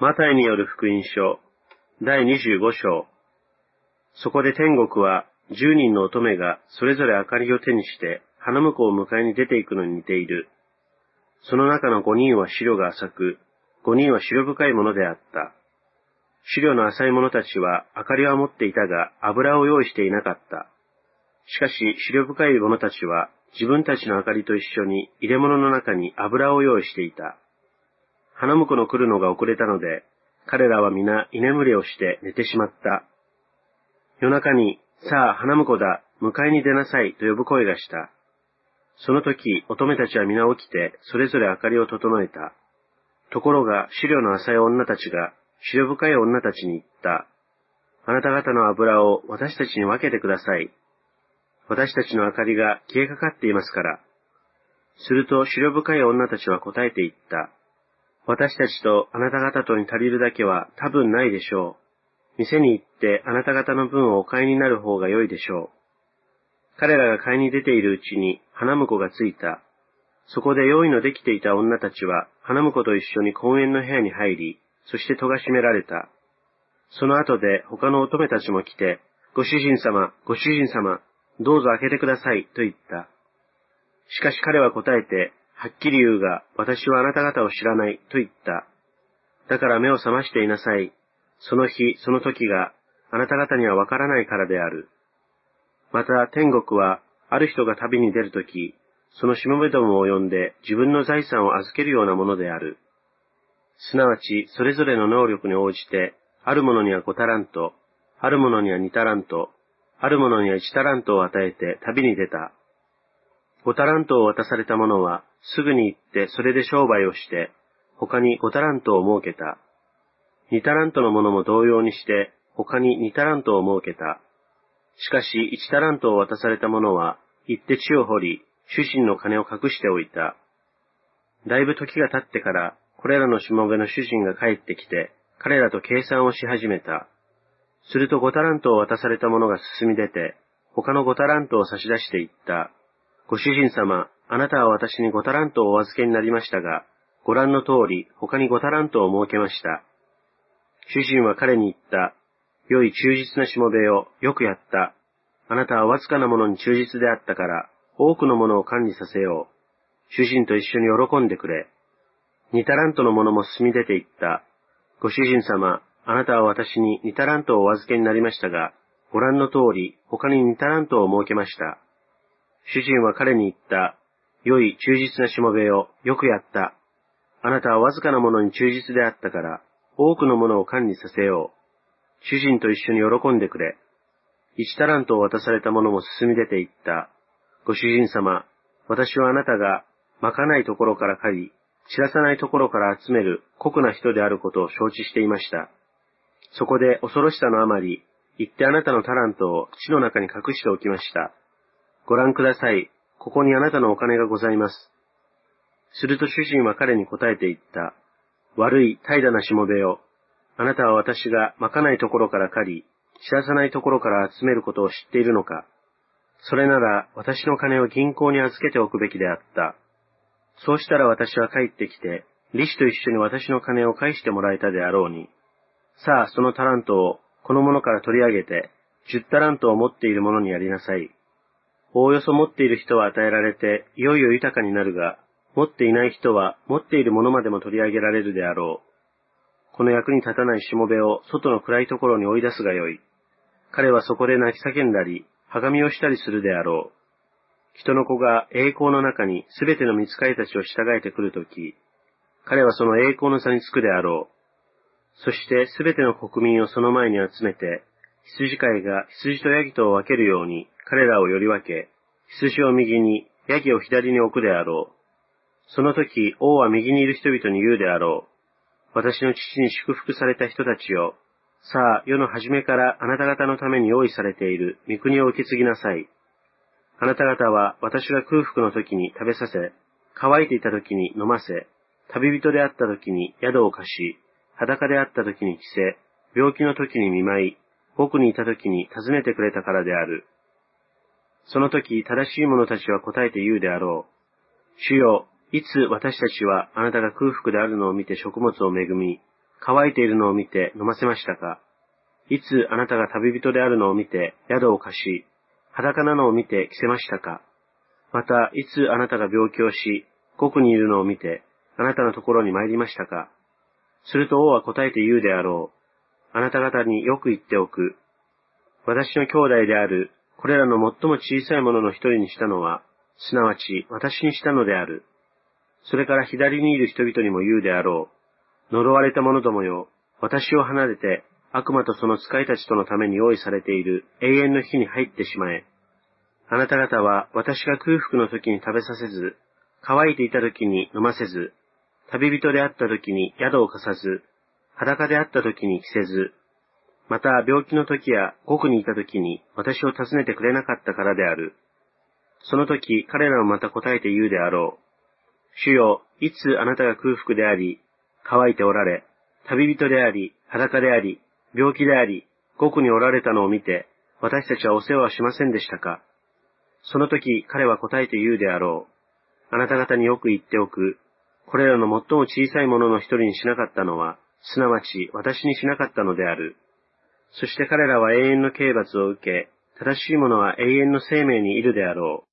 マタイによる福音書、第25章。そこで天国は、十人の乙女がそれぞれ明かりを手にして、花婿を迎えに出ていくのに似ている。その中の五人は白が浅く、五人は白深いものであった。資料の浅い者たちは明かりは持っていたが油を用意していなかった。しかし、資料深い者たちは自分たちの明かりと一緒に入れ物の中に油を用意していた。花婿の来るのが遅れたので、彼らは皆居眠りをして寝てしまった。夜中に、さあ花婿だ、迎えに出なさいと呼ぶ声がした。その時、乙女たちは皆起きて、それぞれ明かりを整えた。ところが、資料の浅い女たちが、資料深い女たちに言った。あなた方の油を私たちに分けてください。私たちの明かりが消えかかっていますから。すると、資料深い女たちは答えて言った。私たちとあなた方とに足りるだけは多分ないでしょう。店に行ってあなた方の分をお買いになる方が良いでしょう。彼らが買いに出ているうちに花婿がついた。そこで用意のできていた女たちは花婿と一緒に公園の部屋に入り、そして戸が閉められた。その後で他の乙女たちも来て、ご主人様、ご主人様、どうぞ開けてください、と言った。しかし彼は答えて、はっきり言うが、私はあなた方を知らない、と言った。だから目を覚ましていなさい。その日、その時が、あなた方にはわからないからである。また天国は、ある人が旅に出るとき、そのしもべどもを呼んで自分の財産を預けるようなものである。すなわち、それぞれの能力に応じて、ある者には五タラント、ある者には二タラント、ある者には一タラントを与えて旅に出た。五タラントを渡された者は、すぐに行ってそれで商売をして、他に五タラントを設けた。二タラントの者も同様にして、他に二タラントを設けた。しかし、一タラントを渡された者は、行って地を掘り、主人の金を隠しておいた。だいぶ時が経ってから、これらのしもべの主人が帰ってきて、彼らと計算をし始めた。すると五タラントを渡された者が進み出て、他の五タラントを差し出して言った。ご主人様、あなたは私に五タラントをお預けになりましたが、ご覧の通り、他に五タラントを設けました。主人は彼に言った。良い忠実なしもべよ、よくやった。あなたはわずかなものに忠実であったから、多くのものを管理させよう。主人と一緒に喜んでくれ。二タラントの者も進み出て行った。ご主人様、あなたは私に二タラントをお預けになりましたが、ご覧の通り、他に二タラントを設けました。主人は彼に言った。良い忠実なしもべよ、よくやった。あなたはわずかなものに忠実であったから、多くのものを管理させよう。主人と一緒に喜んでくれ。一タラントを渡された者も進み出て行った。ご主人様、私はあなたが、まかないところから借り、散らさないところから集める酷な人であることを承知していました。そこで恐ろしさのあまり、行ってあなたのタラントを地の中に隠しておきました。ご覧ください。ここにあなたのお金がございます。すると主人は彼に答えて言った。悪い怠惰なしもべよ。あなたは私がまかないところから借り、知らさないところから集めることを知っているのか。それなら私の金を銀行に預けておくべきであった。そうしたら私は帰ってきて、利子と一緒に私の金を返してもらえたであろうに。さあ、そのタラントをこの者から取り上げて、十タラントを持っている者にやりなさい。おおよそ持っている人は与えられて、いよいよ豊かになるが、持っていない人は持っているものまでも取り上げられるであろう。この役に立たないしもべを外の暗いところに追い出すがよい。彼はそこで泣き叫んだり、はがみをしたりするであろう。人の子が栄光の中にすべての見つかりたちを従えてくるとき、彼はその栄光の座につくであろう。そしてすべての国民をその前に集めて、羊飼いが羊とヤギとを分けるように彼らをより分け、羊を右に、ヤギを左に置くであろう。その時、王は右にいる人々に言うであろう。私の父に祝福された人たちよ。さあ、世の初めからあなた方のために用意されている御国を受け継ぎなさい。あなた方は私が空腹の時に食べさせ、乾いていた時に飲ませ、旅人であった時に宿を貸し、裸であった時に着せ、病気の時に見舞い、僕にいた時に尋ねてくれたからである。その時正しい者たちは答えて言うであろう。主よ、いつ私たちはあなたが空腹であるのを見て食物を恵み、乾いているのを見て飲ませましたか？いつあなたが旅人であるのを見て宿を貸し、裸なのを見て着せましたか？また、いつあなたが病気をし、国にいるのを見て、あなたのところに参りましたか？すると王は答えて言うであろう。あなた方によく言っておく。私の兄弟である、これらの最も小さいものの一人にしたのは、すなわち私にしたのである。それから左にいる人々にも言うであろう。呪われた者どもよ、私を離れて悪魔とその使いたちとのために用意されている永遠の日に入ってしまえ。あなた方は私が空腹の時に食べさせず、乾いていた時に飲ませず、旅人であった時に宿を貸さず、裸であった時に着せず、また病気の時や獄にいた時に私を訪ねてくれなかったからである。その時彼らもまた答えて言うであろう。主よ、いつあなたが空腹であり、乾いておられ、旅人であり、裸であり、病気であり、獄におられたのを見て、私たちはお世話はしませんでしたかその時彼は答えて言うであろう。あなた方によく言っておく。これらの最も小さいものの一人にしなかったのは、すなわち私にしなかったのである。そして彼らは永遠の刑罰を受け、正しい者は永遠の生命にいるであろう。